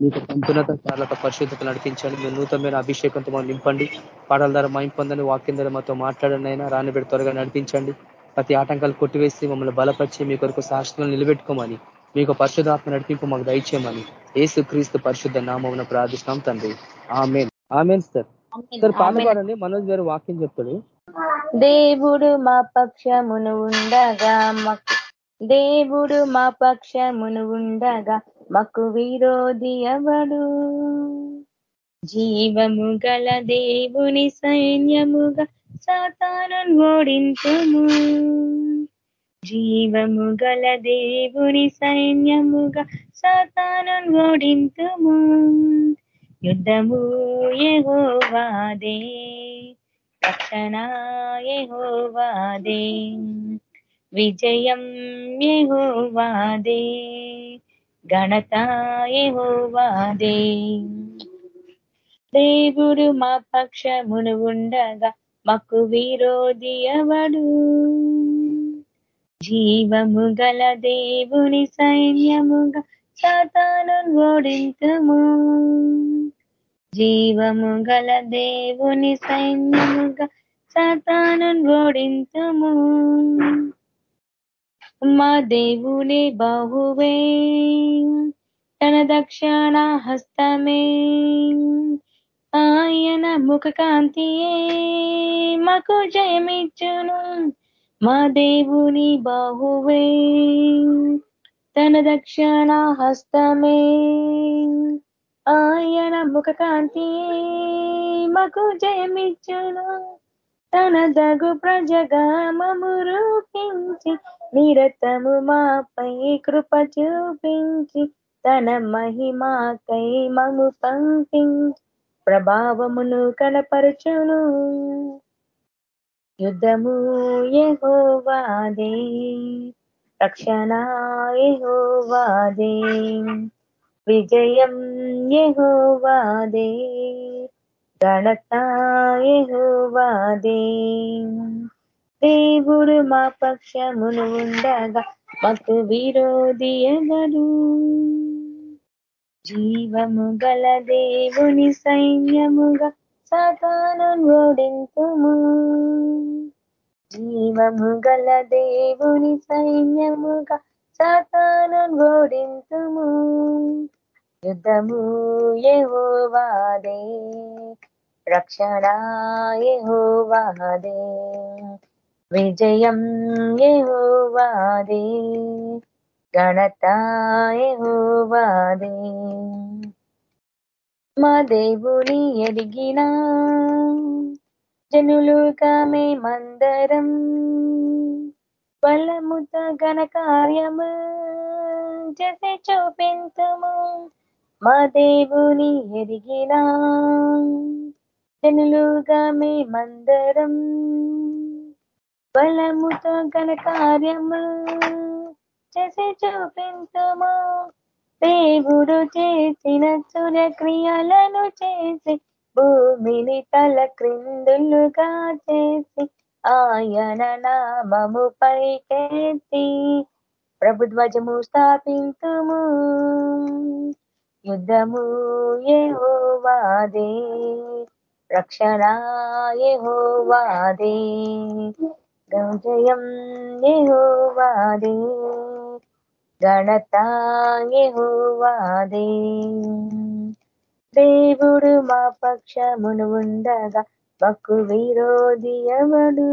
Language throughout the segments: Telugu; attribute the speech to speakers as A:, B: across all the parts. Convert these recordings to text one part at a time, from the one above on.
A: మీకు సంతులత చాలా పరిశుద్ధత నడిపించండి మీరు నూతనమైన అభిషేకంతో మనం నింపండి. పాటల ద్వారా మైం పొందని వాక్యం ద్వారా మాతో మాట్లాడండి అయినా. రానిబెడి త్వరగా నడిపించండి. ప్రతి ఆటంకాలు కొట్టివేసి మమ్మల్ని బలపరిచి మీ కొరకు సాక్షులను నిలబెట్టుకోమని మీకు పరిశుధాత్మ నడిపింపు మాకు దయచేయమని ఏసు క్రీస్తు పరిశుద్ధ నామం ప్రార్థిస్తాం తండ్రి. ఆమెన్. Amen sir. సార్ పాట పాడండి. మనోజ్ గారు వాక్యం చెప్తాడు.
B: దేవుడు మా పక్షమును ఉండగా దేవుడు మా పక్షమును ఉండగా మకు విరోధి ఎవడు జీవము గల దేవుని సైన్యముగా సాతాను ఓడించము జీవము గల దేవుని సైన్యముగా సాతాను ఓడింతుము. యుద్ధము ఏహోవాదే రక్షణ ఏహోవాదే విజయం ఏహోవాదే ఘనత దేవుడు మా పక్షమును ఉండగా మాకు విరోధి ఎవడు? జీవము గల దేవుని సైన్యముగా సాతాను ఓడింతము. జీవము గల దేవుని సైన్యముగా సాతాను ఓడింతము. మా దేవుని బాహువే. తన దక్షిణ హస్తమే. ఆయన ముఖ కాంతియే మాకు జయమిచ్చును. మా దేవుని బాహువే. తన దక్షిణ హస్తమే. ఆయన ముఖ కాంతియే మాకు జయమిచ్చును. తన దగు ప్రజగా మము రూపించి నిరతము మాపై కృప చూపించి తన మహిమాకై మము పంపించి ప్రభావమును కనపరచును. యుద్ధము యహోవాదే రక్షణ యహోవాదే విజయం యహోవాదే గణతాయహోవాదే దేవుడు మా పక్షమును ఉండగా మాకు విరోధి ఎవరు జీవము గల దేవుని సైన్యముగా సాతాను ఓడింతుము. జీవము గల దేవుని సైన్యముగా సాతాను ఓడింతుము. యుద్ధము యహోవాదే రక్షణ యహోవాదే. విజయం యహోవాదే గణత యహోవాదే మా దేవుని ఎదిగిన జనులుగా మందరం బలముత ఘన కార్యము చేసి చూపించము మా దేవుని ఎదిగినా జనులుగా మేమందరం బలముతో ఘన చేసి చూపించము. దేవుడు చేసిన సూర్యక్రియలను చేసి భూమిని తల క్రిందులుగా చేసి ఆయన నామము పైకెత్తి ప్రభుధ్వజము స్థాపింతుము. యుద్ధము ఏహోవాదే రక్షణ యహోవాదే. జయం యహోవాదే గణత యహోవాదే దేవుడు మా పక్షమును ఉండగా మక్కు విరోధి ఎవడు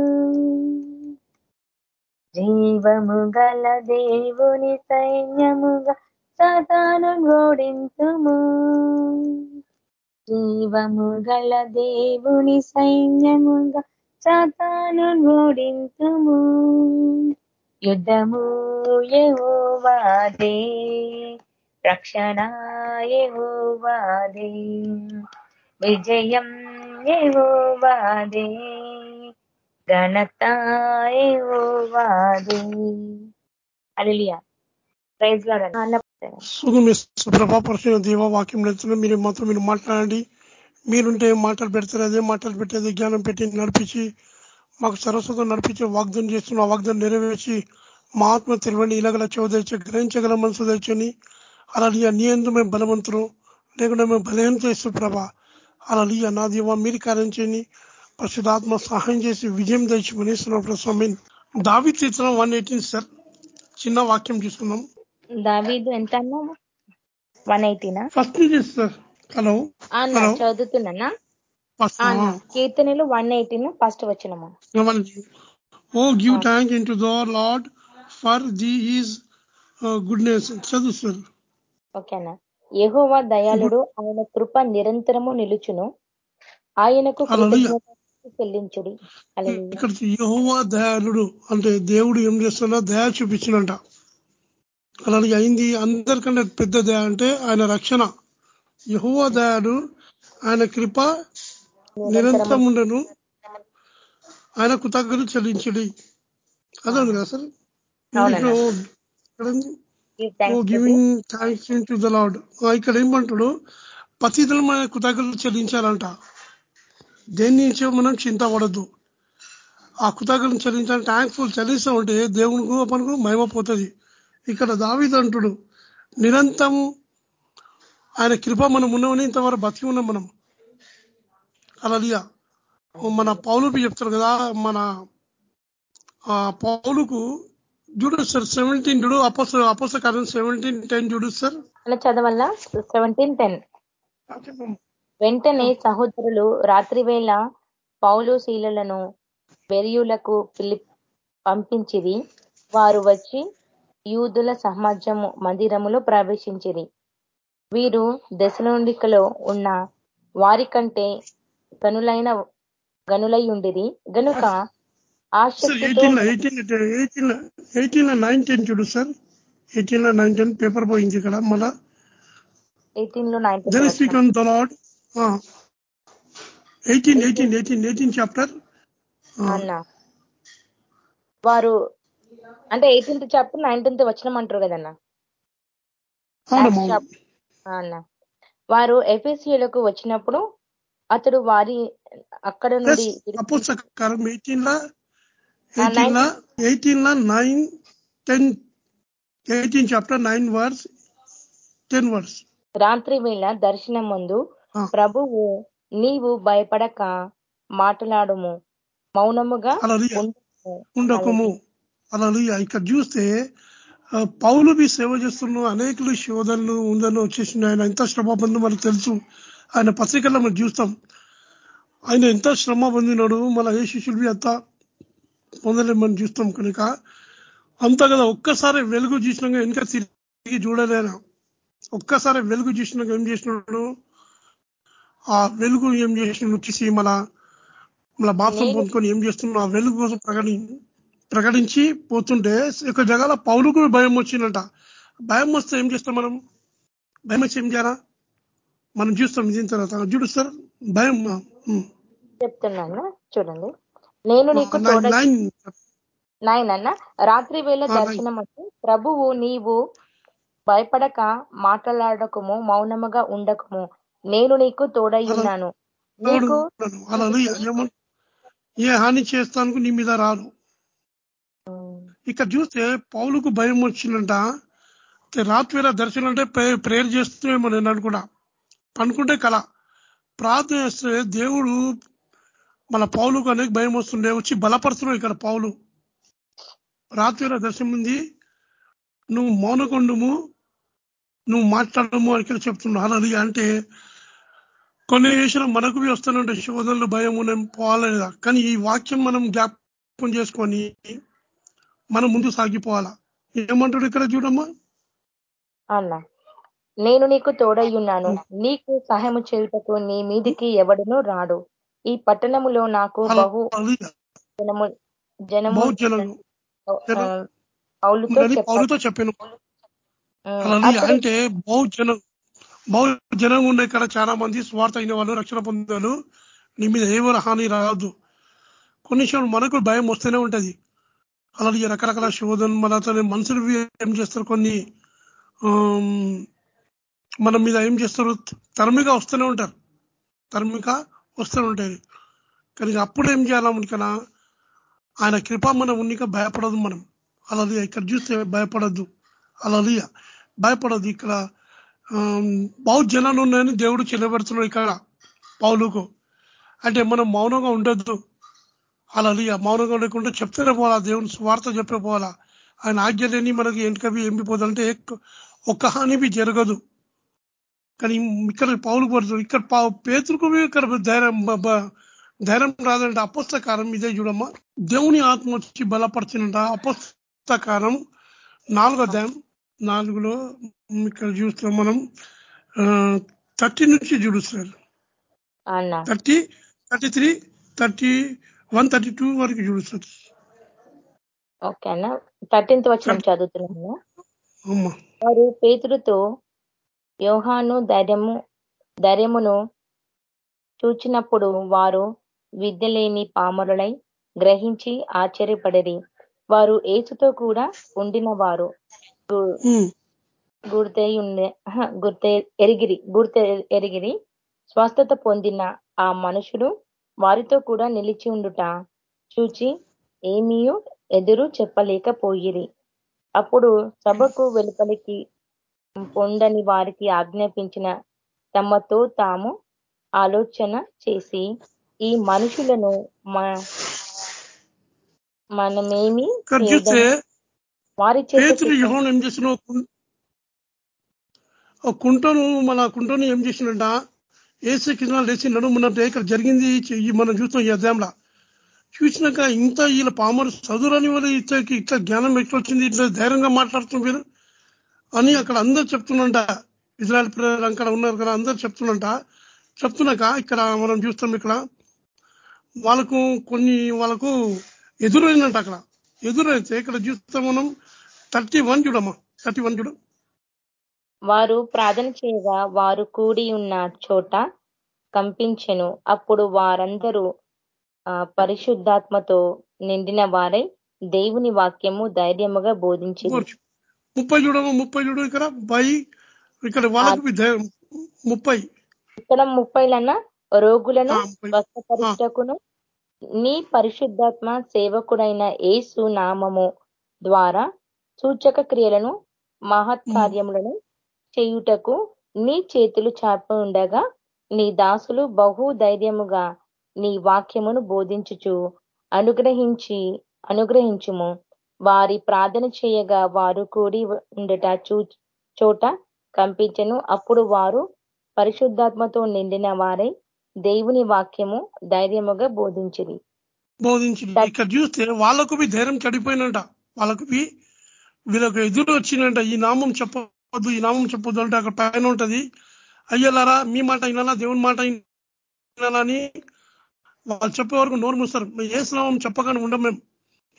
B: జీవము గల దేవుని సైన్యముగా సాతాను ఓడించుము జీవము గల దేవుని సైన్యముగా సాతాను ఓడింతుము యుద్ధము యహోవాదే రక్షణ యహోవాదే విజయం యహోవాదే ఘనత యహోవాదే. అలియా ప్రైజ్లో
C: సుప్రభా పరిశుభ్ర దేవ వాక్యం నెత్తున్న మీరు మాత్రం మీరు మాట్లాడండి. మీరుంటే మాటలు పెడతారు అదే మాటలు పెట్టేది జ్ఞానం పెట్టి నడిపించి మాకు సరస్వతం నడిపించి వాగ్దానం చేస్తున్న వాగ్దానం నెరవేర్చి మా ఆత్మ తెలివండి ఇలాగల చోదచ్చు గ్రహించగల మనసు తెచ్చని అలాగే నీ ఎందు మేము బలవంతులు లేకుంటే మేము బలహీన చేస్తూ ప్రభా అలా నా దీవ మీరు కార్యం చేయని పరిశుధాత్మ సహాయం చేసి విజయం తెచ్చుకుని స్వామి. దావి తీర్చిన వన్ ఎయిటీన్ సార్. చిన్న వాక్యం చూసుకుందాం.
B: దావీదు ఎంత అన్నావు? వన్ ఎయిటీనా?
C: ఫస్ట్ నుంచి సార్. హలో.
B: అన్న చదువుతున్నా కీర్తనలు వన్ ఎయిటీన్ ఫస్ట్ వచ్చినమా
C: ఓ give thank in to the lord for the is goodness. చదువు సార్.
B: ఓకేనా? యెహోవా దయాళుడు ఆయన కృప నిరంతరము నిలుచును. ఆయనకు చెల్లించుడి.
C: ఇక్కడ యహోవా దయాళుడు అంటే దేవుడు ఏం చేస్తున్నా దయా చూపించినంట. అలాగే అయింది అందరికంటే పెద్ద దయ అంటే ఆయన రక్షణ. యహోవా దయాడు ఆయన కృప నిరంతరం ఉండను. ఆయన కృతజ్ఞతలు చెల్లించడి. అదే ఉంది కదా sir? Giving thanks to the lord ఇక్కడ ఏమంటాడు? పతిదలు మన కృతజ్ఞతలు చెల్లించాలంట. దేని నుంచో మనం చింతపడద్దు. ఆ కృతజ్ఞతలు చెల్లించాలి థ్యాంక్ఫుల్ చెల్లిస్తూ ఉంటే దేవునికి మనకు మహిమ పోతుంది. ఇక్కడ దావిది అంటుడు నిరంతరం ఆయన కృప మనం ఉన్నామని ఇంతవరకు బతికి ఉన్నాం మనం. అలలియా. మన పౌలుకి చెప్తారు కదా మన పౌలుకు చూడు సార్ సెవెంటీన్ చూడు అపోస అపోస కారణం సెవెంటీన్ టెన్ చూడు సార్.
B: అలా సెవెంటీన్ టెన్ వెంటనే సహోదరులు రాత్రివేళ పౌలు శీలలను బెరియులకు పిలిప్ పంపించిరి. వారు వచ్చి యూదుల సమాజము మందిరములో ప్రవేశించిరి. వీరు దశలోనికలో ఉన్న వారి కంటే గనులైన గనులై ఉండిరి గనుక
C: ఎయిటీన్ టెన్ చూడు sir eighteen nine ten paper పోయింది ఇక్కడ మళ్ళా. ఎయిటీన్లో
B: nineteen
C: eighteen eighteen eighteen eighteen chapter
B: అన్న. వారు అంటే ఎయిటీన్త్ చాప్టర్ నైన్టీన్త్ వచ్చినాం అంటారు కదన్న? అన్న. వారు ఎఫ్ఎస్సీలకు వచ్చినప్పుడు అతడు వారి అక్కడ నుండి
C: ఎయిటీన్ లా ఎయిటీన్ లా ఎయిటీన్ లా nine ten eighteen chapter nine verse ten verse.
B: రాత్రి వేళ దర్శనం ముందు ప్రభువు నీవు భయపడక మాట్లాడుము. మౌనముగా.
C: ఉండకము. అలా ఇక్కడ చూస్తే పౌలు మీ సేవ చేస్తున్న అనేకులు శోధనలు ఉందని వచ్చేసింది. ఆయన ఎంత శ్రమ పొంది మనకు తెలుసు. ఆయన పత్రికల్లో మనం చూస్తాం. ఆయన ఎంత శ్రమ పొందినాడు మన ఏ శిష్యులు అంత పొందలేము మనం చూస్తాం కనుక. అంత కదా ఒక్కసారి వెలుగు చూసినాక వెనక తిరిగి చూడలేనా ఒక్కసారి వెలుగు చూసినాక ఏం చేసినాడు? ఆ వెలుగు ఏం చేసినాడు వచ్చేసి మన మన బాప్సం పొందుకొని ఏం చేస్తున్నాడు? ఆ వెలుగు కోసం ప్రకటి ప్రకటించి పోతుంటే ఒక జగాల పౌరుకు భయం వచ్చిందంట. భయం వస్తే ఏం చేస్తాం మనం? భయం వచ్చి ఏం చేయాలా? మనం చూస్తాం దీని తర్వాత. చూడు సార్ భయం.
B: చెప్తున్నాను చూడండి. నేను నీకు
C: నైన్
B: తోడ
C: నైన్
B: నాయన అన్న. రాత్రి వేళ దర్శనం వచ్చి ప్రభువు నీవు భయపడక మాట్లాడకము మౌనముగా ఉండకము. నేను నీకు తోడై ఉన్నాను. నీకు
C: ఏ హాని చేస్తానికి నీ మీద రాదు. ఇక్కడ చూస్తే పౌలుకు భయం వచ్చిందంట. రాత్రివేళ దర్శనం అంటే ప్రేయర్ చేస్తున్నామో నేను అనుకున్నా. పనుకుంటే కళ ప్రార్థన చేస్తే దేవుడు మన పౌలుకు అనేక భయం వస్తుండే వచ్చి బలపరుస్తున్నావు ఇక్కడ పౌలు. రాత్రివేళ దర్శనం ఉంది. నువ్వు మౌనకొండము నువ్వు మాట్లాడము అని ఇక్కడ చెప్తున్నావు అని అంటే కొన్ని విషయాలు మనకు వస్తానంటే శోధనలు భయం నేను పోవాలనేదా కానీ ఈ వాక్యం మనం జ్ఞాపకం చేసుకొని మనం ముందు సాగిపోవాలా? ఏమంటాడు ఇక్కడ చూడమ్మా?
B: అన్న నేను నీకు తోడై ఉన్నాను. నీకు సహాయము చేయుటకు నీ మీదికి ఎవడును రాడు. ఈ పట్టణములో నాకు బహు జనము జనము
C: బహుజనం
B: ఆ, పౌలుతో
C: అని
B: చెప్పాడు
C: పౌరుతో చెప్పాను.
B: ఉమ్,
C: అలా
B: అప్పుడు
C: అంటే బహుజనం బహుజనం ఉండే ఇక్కడ చాలా మంది స్వార్థ అయిన వాళ్ళు రక్షణ పొందారు నీ మీద ఎవరు హాని రాదు కొన్ని విషయాలు మనకు భయం వస్తూనే ఉంటది. అలాగే రకరకాల శోధన మన అతని మనుషులు ఏం చేస్తారు? కొన్ని మన మీద ఏం చేస్తారు? తరమిక వస్తూనే ఉంటారు. తరమిక వస్తూనే ఉంటాయి. కానీ అప్పుడు ఏం చేయాలా ఉనికన ఆయన కృప మనం ఉన్నిక భయపడదు మనం. అలా ఇక్కడ చూస్తే భయపడద్దు. అలా భయపడదు ఇక్కడ. బహు జనాలు ఉన్నాయని దేవుడు చెల్లబెడుతున్నాడు ఇక్కడ పౌలుకు. అంటే మనం మౌనంగా ఉండొద్దు. అలా మౌనంగా లేకుండా చెప్తేనే పోవాలా? దేవుని స్వార్థ చెప్పే పోవాలా? ఆయన ఆజ్ఞలేని మనకి ఎంటకవి ఎంపిపోదంటే ఒక్క హానివి జరగదు. కానీ ఇక్కడ పౌలు పడుతుంది ఇక్కడ పేతులకు ఇక్కడ ధైర్యం ధైర్యం రాదంటే. అపస్తకారం ఇదే చూడమ్మా. దేవుని ఆత్మ వచ్చి బలపరిచినంట అపస్తకారం నాలుగో అధ్యాయం నాలుగులో ఇక్కడ చూస్తున్నాం మనం. థర్టీ నుంచి చూడుస్తారు thirty thirty three thirty one thirty two వరకు చూడుస్తారు
B: ఓకే అన్న థర్టీన్త్ వచ్చిన చదువుతున్నాను వారు పేతుడితో యోహాను ధైర్యము ధైర్యమును చూచినప్పుడు వారు విద్య లేని పామరులై గ్రహించి ఆశ్చర్యపడరి. వారు ఏసుతో కూడా ఉండిన వారు గుర్తే ఉండే గుర్తే ఎరిగిరి గుర్తె ఎరిగిరి స్వస్థత పొందిన ఆ మనుషుడు వారితో కూడా నిలిచి ఉండుట. చూచి ఏమీయూ ఎదురు చెప్పలేకపోయిరి. అప్పుడు సభకు వెలుపలికి పొందని వారికి ఆజ్ఞాపించిన తమతో తాము ఆలోచన చేసి ఈ మనుషులను మనమేమి
C: వారి ఏం చేసిన కుంటను మన కుంటను ఏం చేసినట ఏసీ కింద లేచి నడుమున్నట్టు ఇక్కడ జరిగింది మనం చూస్తాం ఈ చూసినాక ఇంత వీళ్ళ పామరు చదువురని వాళ్ళు ఇతనికి ఇట్లా జ్ఞానం ఎట్లా వచ్చింది ఇట్లా ధైర్యంగా మాట్లాడుతున్నారు మీరు అని అక్కడ అందరు చెప్తున్నంట ఇజ్రాయల్ ప్రజలు అక్కడ ఉన్నారు కదా అందరు చెప్తున్నంట చెప్తున్నాక ఇక్కడ మనం చూస్తాం ఇక్కడ వాళ్ళకు కొన్ని వాళ్ళకు ఎదురైందంట అక్కడ. ఎదురైతే ఇక్కడ చూస్తాం మనం. థర్టీ వన్ చూడమ్మా. థర్టీ వన్ చూడం.
B: వారు ప్రార్థన చేయగా వారు కూడి ఉన్న చోట కంపించెను. అప్పుడు వారందరూ పరిశుద్ధాత్మతో నిండిన వారై దేవుని వాక్యము ధైర్యముగా బోధించింది
C: ముప్పై చూడము ముప్పై చూడు ఇక్కడ. బై ఇక్కడ వాళ్ళకి ముప్పై.
B: ఇక్కడ ముప్పైలన్నా రోగులను స్వస్థపరిచకును. నీ పరిశుద్ధాత్మ సేవకుడైన ఏసు నామము ద్వారా సూచక క్రియలను మహత్కార్యములను చేయుటకు నీ చేతులు చాపి ఉండగా నీ దాసులు బహు ధైర్యముగా నీ వాక్యమును బోధించుచు అనుగ్రహించి అనుగ్రహించుము. వారి ప్రార్థన చేయగా వారు కూడి ఉండట చోట కంపించను. అప్పుడు వారు పరిశుద్ధాత్మతో నిండిన వారై దేవుని వాక్యము ధైర్యముగా బోధించింది
C: బోధించింది ఇక్కడ చూస్తే వాళ్ళకు ధైర్యం చడిపోయినట వాళ్ళకు వీళ్ళకు ఎదురు వచ్చిందంట. ఈ నామం చెప్పొద్దు ఈ నామం చెప్పొద్దు అంటే అక్కడ పైన ఉంటది. అయ్యలారా మీ మాట అయినా దేవుని మాట అని వాళ్ళు చెప్పే వరకు నోరు మూస్తారు. ఏ స్నామం చెప్పగానే ఉండం మేము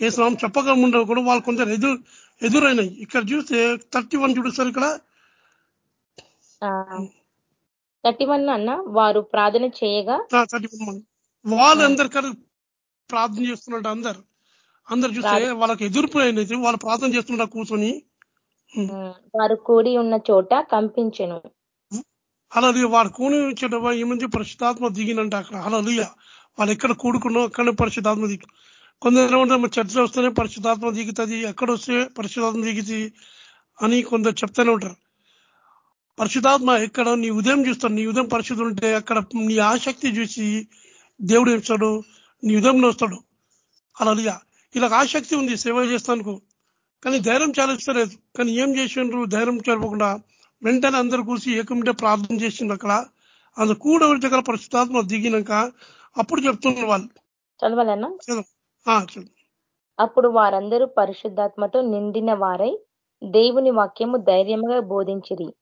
C: ఏ స్నామం చెప్పగా ఉండవు కూడా వాళ్ళు కొంచెం ఎదురు ఎదురైనాయి. ఇక్కడ చూస్తే థర్టీ వన్ చూపిస్తారు ఇక్కడ.
B: థర్టీ వన్ అన్న వారు ప్రార్థన చేయగా
C: థర్టీ వన్ వాళ్ళు అందరికీ ప్రార్థన చేస్తున్నట్టు అందరు. అందరు చూస్తే వాళ్ళకి ఎదుర్పు అయినది వాళ్ళు ప్రార్థన చేస్తున్నట్టు కూర్చొని
B: వారు కూడి ఉన్న చోట కంపించను.
C: అలాది వారు కూని చోట ఏమంది పరిశుద్ధాత్మ దిగినంట అక్కడ. అలా వాళ్ళు ఎక్కడ కూడుకున్నో అక్కడనే పరిశుద్ధాత్మ దిగి కొందరు ఏమంటారు చర్చ వస్తేనే పరిశుద్ధాత్మ దిగుతుంది ఎక్కడ వస్తే పరిశుధాత్మ దిగుతుంది అని కొందరు చెప్తూనే ఉంటారు. పరిశుధాత్మ ఎక్కడ? నీ ఉదయం చూస్తాడు. నీ ఉదయం పరిశుద్ధులు ఉంటే అక్కడ నీ ఆసక్తి చూసి దేవుడు ఇస్తాడు నీ ఉదయంలో వస్తాడు. అలా ఇలా ఆసక్తి ఉంది. సేవ చేస్తానుకో. కానీ ధైర్యం చాలిస్తలేదు. కానీ ఏం చేసిండ్రు? ధైర్యం చదవకుండా వెంటనే అందరు కూర్చి ఏకమిటే ప్రార్థన చేసిండ్రు అక్కడ. అందుకు కూడా దగ్గర పరిశుద్ధాత్మ దిగినాక అప్పుడు చెప్తున్నారు వాళ్ళు.
B: చదవాలన్నా అప్పుడు వారందరూ పరిశుద్ధాత్మతో నిండిన వారై దేవుని వాక్యము ధైర్యంగా బోధించిరి.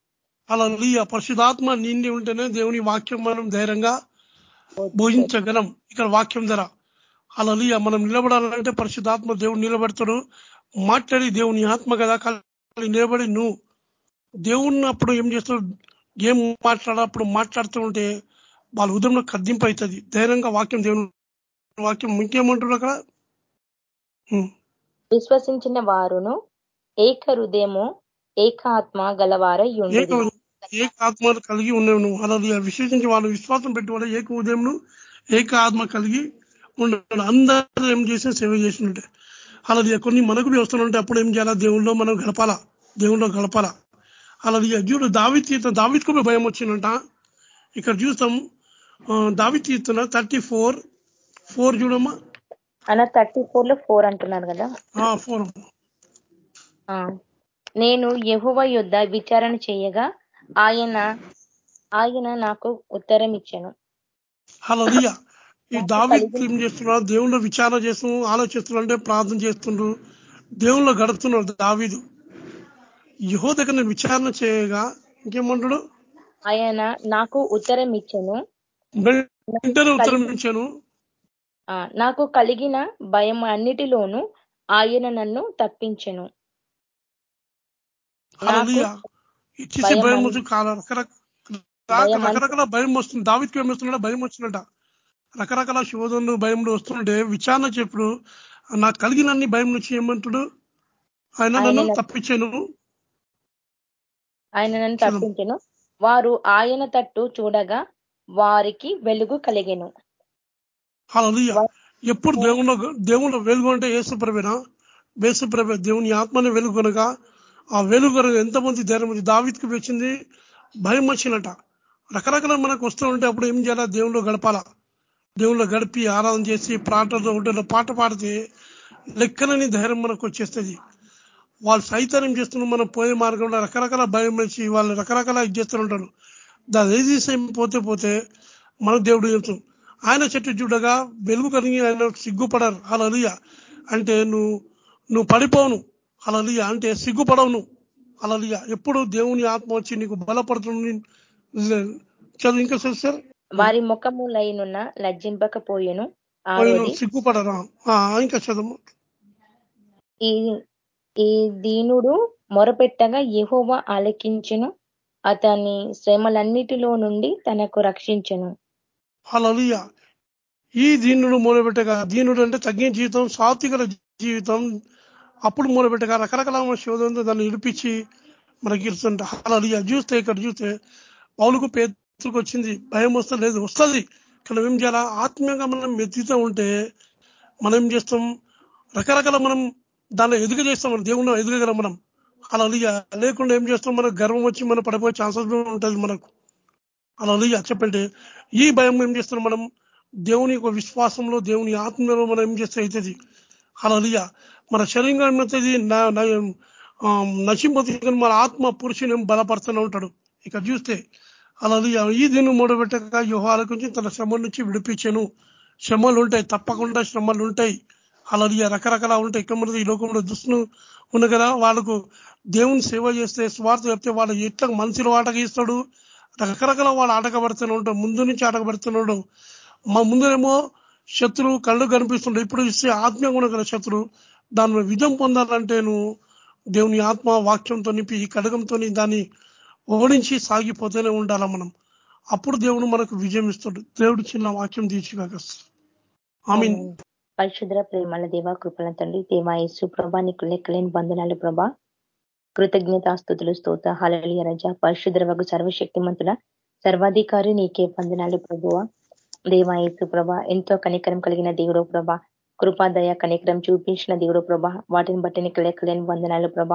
C: అలా పరిశుధాత్మ నిండి ఉంటేనే దేవుని వాక్యం మనం ధైర్యంగా బోధించగలం. ఇక్కడ వాక్యం ధర. అలా మనం నిలబడాలంటే పరిశుధాత్మ దేవుడు నిలబడతాడు. మాట్లాడి దేవుని ఆత్మ కదా నిలబడి నువ్వు. దేవుణ్ణి అప్పుడు ఏం చేస్తాడు? ఏం మాట్లాడప్పుడు మాట్లాడుతూ ఉంటే వాళ్ళ ఉదయంలో కద్దింపు అవుతుంది. ధైర్యంగా వాక్యం దేవుని వాక్యం ఇంకేమంటారు అక్కడ?
B: విశ్వసించిన వారును ఏక హృదయము ఏకాత్మ గలవారై
C: ఏక ఆత్మ కలిగి ఉన్నావు నువ్వు. అలా విశ్వసించి వాళ్ళు విశ్వాసం పెట్టి వాళ్ళ ఏక ఉదయంను ఏక ఆత్మ కలిగి ఉండాలి. అందరూ ఏం చేసిన సేవ చేసినట్టే. అలా కొన్ని మనకు వస్తుంటే అప్పుడు ఏం చేయాలా? దేవుళ్ళో మనం గడపాలా? దేవుళ్ళో గడపాలా? అలా చూడు దావి తీర్థ దావిత్కు భయం వచ్చిందంట. ఇక్కడ చూస్తాం దావి తీర్థన థర్టీ ఫోర్ ఫోర్ చూడమ్మా.
B: అన్న థర్టీ ఫోర్లో ఫోర్ అంటున్నారు కదా?
C: ఫోర్.
B: నేను యహువ యుద్ధ విచారణ చేయగా ఆయన ఆయన నాకు ఉత్తరం ఇచ్చాను.
C: హలో ఈ దావి ఏం చేస్తున్నారు దేవుళ్ళు విచారణ చేస్తున్నాడు ఆలోచిస్తున్నాడు అంటే ప్రార్థన చేస్తుండ్రు దేవుళ్ళు గడుపుతున్నాడు దావీదు. యహో దగ్గర నేను విచారణ చేయగా ఇంకేమంటాడు?
B: ఆయన నాకు ఉత్తరం ఇచ్చాను.
C: ఉత్తరం ఇచ్చాను.
B: నాకు కలిగిన భయం అన్నిటిలోనూ ఆయన నన్ను తప్పించను.
C: రకరకాల భయం వస్తుంది. దావికి ఏం వస్తున్నాడో భయం వచ్చినట రకరకాల శోధనలు భయంలో వస్తుంటే విచారణ చెప్పుడు నాకు కలిగినన్ని భయం నుంచి ఏమంటాడు? ఆయన నన్ను తప్పించాను.
B: ఆయన నన్ను తప్పించను. వారు ఆయన తట్టు చూడగా వారికి వెలుగు కలిగెను.
C: ఎప్పుడు దేవుణ్ణి దేవుణ్ణి వెలుగు అంటే ఏసుప్రభేనా వేసుప్రభ దేవుని ఆత్మని వెలుగు కనుక ఆ వెలుగు కనుక ఎంతమంది ధైర్యం ఉంది? దావిత్కి వచ్చింది భయం వచ్చినట రకరకాల మనకు వస్తూ ఉంటే అప్పుడు ఏం చేయాలా? దేవుళ్ళు గడపాలా? దేవుళ్ళు గడిపి ఆరాధన చేసి ప్రాంతంలో ఉంటే పాట పాడితే లెక్కనని ధైర్యం మనకు వచ్చేస్తుంది. వాళ్ళు సైతన్యం చేస్తున్న మనం పోయే మార్గంలో రకరకాల భయం వచ్చి వాళ్ళు రకరకాల ఇది చేస్తుంటారు దాని ఏది పోతే పోతే మన దేవుడు చెప్తాం ఆయన చెట్టు చూడగా వెలుగు కలిగి ఆయన సిగ్గుపడరు. అలలియ అంటే నువ్వు నువ్వు పడిపోవును. అలలియ అంటే సిగ్గుపడవు నువ్వు అలలియ ఎప్పుడు దేవుని ఆత్మ వచ్చి నీకు బలపడుతుంది చదువు ఇంకా సార్?
B: వారి ముఖములైనున్న లజ్జింపకపోయేను
C: సిగ్గుపడరా? ఇంకా చదువు.
B: ఈ దీనుడు మొరపెట్టగా యహోవ ఆలకించును అతని శ్రమలన్నిటిలో నుండి తనకు రక్షించను.
C: అలలియ ఈ దీనుడు మొదలుపెట్టగా దీనుడు అంటే తగ్గిన జీవితం సాత్విక జీవితం అప్పుడు మొదలుపెట్టగా రకరకాల శోధంతో దాన్ని ఇడిపించి మనకి ఇస్తుంట. అలలియ చూస్తే ఇక్కడ చూస్తే పౌలుకు పేతుకు వచ్చింది భయం వస్తే లేదు వస్తుంది. కానీ ఏం చేయాలా? ఆత్మీయంగా మనం మెత్తితో ఉంటే మనం ఏం చేస్తాం? రకరకాల మనం దాన్ని ఎదుగు చేస్తాం. మనం దేవుణ్ణి ఎదుగగలం మనం. అలా లేకుండా ఏం చేస్తాం? మనకు గర్వం వచ్చి మనం పడిపోయే ఛాన్సెస్ ఉంటుంది మనకు. అలా చెప్పండి. ఈ భయం ఏం చేస్తున్నాం మనం? దేవుని యొక్క విశ్వాసంలో దేవుని ఆత్మలో మనం ఏం చేస్తే అవుతుంది? అలా మన శరీరంగా ఏమవుతుంది నశింపతి మన ఆత్మ పురుషుని బలపరుస్తూనే ఉంటాడు. ఇక చూస్తే అలా ఈ దినం మూడబెట్టక యుహాల గురించి తన శ్రమ నుంచి విడిపించాను. శ్రమలు ఉంటాయి తప్పకుండా శ్రమలు ఉంటాయి. అలా రకరకాల ఉంటాయి. ఇక్కడ ఈ లోకంలో దుస్తులు ఉన్న కదా వాళ్ళకు దేవుని సేవ చేస్తే స్వార్థ చెప్తే వాళ్ళు ఎట్లా మనుషులు ఆటగిస్తాడు రకరకాల వాళ్ళు ఆటకబడుతూనే ఉంటాడు ముందు నుంచి ఆటకబడుతున్నాడు మా ముందునేమో శత్రువు కళ్ళు కనిపిస్తుండే ఇప్పుడు ఇస్తే ఆత్మీయంగా ఉన్న కదా శత్రువు. దాని విధం పొందాలంటే నువ్వు దేవుని ఆత్మ వాక్యంతో నింపి ఈ కడగంతో దాన్ని ఓడించి సాగిపోతూనే ఉండాలా మనం? అప్పుడు దేవుడు మనకు విజయం ఇస్తాడు. దేవుడు చిన్న వాక్యం తీర్చిగాక ఐ
B: పరిశుద్ర ప్రేమల దేవ కృపల తండ్రి దేవాయసు ప్రభా నీకు లెక్కలేని బంధనాలు ప్రభా. కృతజ్ఞతాస్తుతులు స్తోత హలలియ రజ పరిశుద్ర వగు సర్వశక్తిమంతుల సర్వాధికారి నీకే బంధనాలు ప్రభువ. దేవాయసు ప్రభ ఎంతో కనికరం కలిగిన దేవుడో ప్రభ. కృపాదయ కనికరం చూపించిన దేవుడో ప్రభ. వాటిని బట్టి నీకు లెక్కలేని వందనాలు ప్రభ.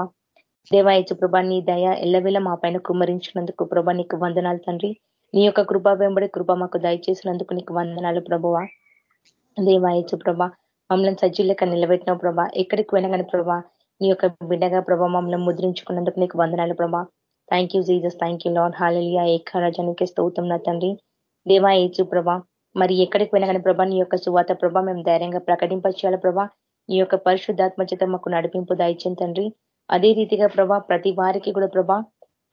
B: దేవాయచు ప్రభా నీ దయ ఎల్లవేళ మా పైన కుమ్మరించినందుకు ప్రభా నీకు వందనాలు తండ్రి. నీ యొక్క కృపా వెంబడి కృప మాకు దయచేసినందుకు నీకు వందనాలు ప్రభువ. దేవాయచు ప్రభ మమ్మల్ని సజ్జీలక నిలబెట్టిన ప్రభా. ఎక్కడికి పోయినా ప్రభా నీ యొక్క బిడ్డగా ప్రభా మమ్మల్ని ముద్రించుకున్నందుకు నీకు వందనాలు ప్రభా. Thank you Jesus thank you lord Haliya ఏకారాజానికి స్తౌతం నా తండ్రి. దేవా ఏచు ప్రభా మరి ఎక్కడికి పోయినా కానీ ప్రభా నీ యొక్క సువాత ప్రభా మేము ధైర్యంగా ప్రకటింపచేయాలి ప్రభా. నీ యొక్క పరిశుద్ధాత్మ చేత మాకు నడిపింపు దాయిచ్చిన తండ్రి. అదే రీతిగా ప్రభా ప్రతి వారికి కూడా ప్రభా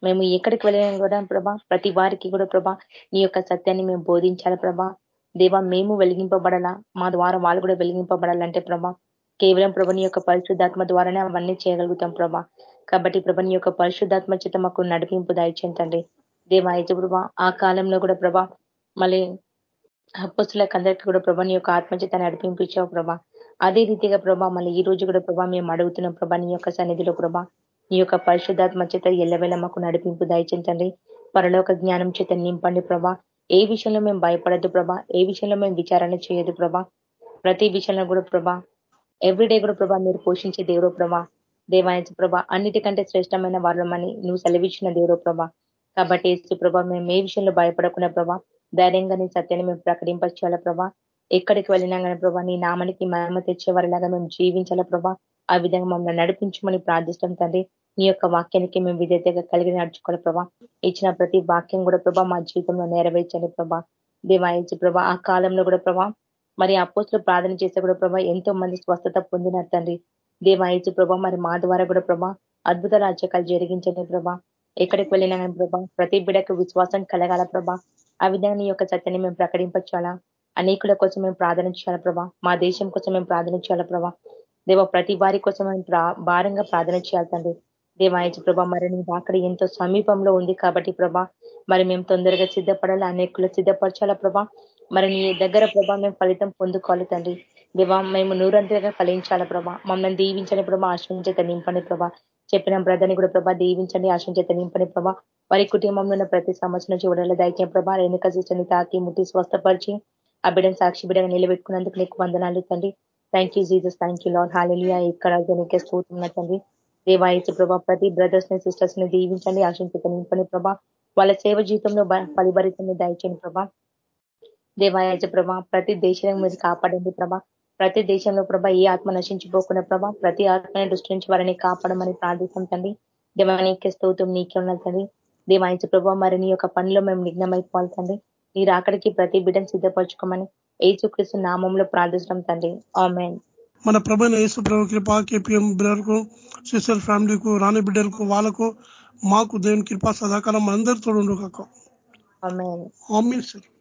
B: మేము ఎక్కడికి వెళ్ళినా కూడా ప్రభా ప్రతి వారికి కూడా ప్రభా నీ యొక్క సత్యాన్ని మేము బోధించాలి ప్రభా? దేవా మేము వెలిగింపబడాలా? మా ద్వారా వాళ్ళు కూడా వెలిగింపబడాలంటే ప్రభా కేవలం ప్రభుని యొక్క పరిశుద్ధాత్మ ద్వారానే అవన్నీ చేయగలుగుతాం ప్రభా. కాబట్టి ప్రభుని యొక్క పరిశుద్ధాత్మ చేత మాకు నడిపింపు దాయిచేంతండి దేవా అయితే ప్రభా ఆ కాలంలో కూడా ప్రభా మళ్ళీ అప్పస్తులకు అందరికీ కూడా ప్రభుని యొక్క ఆత్మచేత నడిపించావు ప్రభా. అదే రీతిగా ప్రభా మళ్ళీ ఈ రోజు కూడా ప్రభా మేము అడుగుతున్నాం ప్రభా నీ యొక్క సన్నిధిలో ప్రభా నీ యొక్క పరిశుద్ధాత్మ చేత ఎల్లవేళ మాకు నడిపింపు దాయిచించండి పరలోక జ్ఞానం చేత నింపండి ప్రభా. ఏ విషయంలో మేము భయపడద్దు ప్రభా. ఏ విషయంలో మేము విచారణ చేయదు ప్రభా. ప్రతి విషయంలో కూడా ప్రభా ఎవ్రీడే కూడా ప్రభా మీరు పోషించే దేవుడో ప్రభా. దేవాయచు ప్రభా అన్నిటికంటే శ్రేష్టమైన వాళ్ళమని నువ్వు సెలవిచ్చిన దేవుడో ప్రభా. కాబట్టి యేసు ప్రభా మేము ఏ విషయంలో భయపడకుండా ప్రభా ధైర్యంగా నీ సత్యాన్ని మేము ప్రకటింపచేయాల ప్రభా. ఎక్కడికి వెళ్ళినా కానీ ప్రభా నీ నామానికి మహిమ తెచ్చేవారిలాగా మేము జీవించాల ప్రభా? ఆ విధంగా మమ్మల్ని నడిపించమని ప్రార్థిస్తాం తండ్రి. నీ యొక్క వాక్యానికి మేము విధేతగా కలిగి నడుచుకోవాలి ప్రభా. ఇచ్చిన ప్రతి వాక్యం కూడా ప్రభా మా జీవితంలో నెరవేర్చాలి ప్రభా. దేవాయించి ప్రభా ఆ కాలంలో కూడా ప్రభా మరి అపోస్తులు ప్రార్థన చేస్తే కూడా ప్రభా ఎంతో మంది స్వస్థత పొందినారు తండ్రి. దేవాయించి ప్రభా మరి మా ద్వారా కూడా ప్రభా అద్భుత రాజ్యకాలు జరిగించండి ప్రభా. ఎక్కడికి వెళ్ళినా కానీ ప్రభా ప్రతి బిడకు విశ్వాసం కలగాల ప్రభా. ఆ విధంగా నీ యొక్క సత్యాన్ని మేము ప్రకటించాలా అనేకుల కోసం మేము ప్రార్థన చేయాలా ప్రభా? మా దేశం కోసం మేము ప్రార్థన చేయాలా ప్రభా? దేవ ప్రతి వారి కోసం మేము భారంగా ప్రార్థన చేయాలి తండ్రి. దేవాయచు ప్రభా మరి నీ అక్కడ ఎంతో సమీపంలో ఉంది కాబట్టి ప్రభా మరి మేము తొందరగా సిద్ధపడాలి అనేకులు సిద్ధపరచాలా ప్రభా? మరి నీ దగ్గర ప్రభా మేము ఫలితం పొందుకోవాలి తండ్రి. దేవా మేము నూరంతగా ఫలించాలా ప్రభా? మమ్మల్ని దీవించని ప్రభా ఆశ్రయించేత నింపని ప్రభా. చెప్పిన బ్రదర్ని కూడా ప్రభా దీవించండి ఆశ్రయించేత నింపని ప్రభా. వారి కుటుంబంలో ఉన్న ప్రతి సమస్యను చూడాలి దయచే ప్రభా. రేణుక చూసని తాకి ముట్టి స్వస్థపరిచి ఆ బిడ్డను సాక్షి బిడ్డగా నిలబెట్టుకున్నందుకు నీకు వందనాలు తండ్రి. Thank you Jesus thank you lord Haliya ఇక్కడ నీకే స్తోత్రం తండ్రి. దేవాయచు ప్రభా ప్రతి బ్రదర్స్ని సిస్టర్స్ని దీవించండి ఆశించక నింపని ప్రభా. వాళ్ళ సేవ జీవితంలో ఫలిభరితంగా దయచేయండి ప్రభా. దేవాయచ ప్రభా ప్రతి దేశం మీరు కాపాడండి ప్రభా. ప్రతి దేశంలో ప్రభ ఏ ఆత్మ నశించిపోకుండా ప్రభా ప్రతి ఆత్మని దృష్టి నుంచి వారిని కాపాడమని ప్రార్థిస్తాం తండ్రి. దేవానికి స్తోత్రం నీకే ఉన్నది తండ్రి. దేవాయచ ప్రభా మరి నీ యొక్క పనిలో మేము నిఘ్నమైపోవాలి తండ్రి. మీరు అక్కడికి ప్రతి బిడ్డను సిద్ధపరచుకోమని ఏసుక్రీస్తు నామంలో ప్రార్థిస్తాం తండ్రి. ఆమెన్.
C: మన ప్రభైన యేసు ప్రభు కృప కేపీఎం బ్రదర్కు సిస్టర్ ఫ్యామిలీకు రాణి బిడ్డలకు వాళ్ళకు మాకు దేవుని కృప సదాకాలం అందరితో ఉండు కాక
B: ఆమెన్.
C: Amen sir.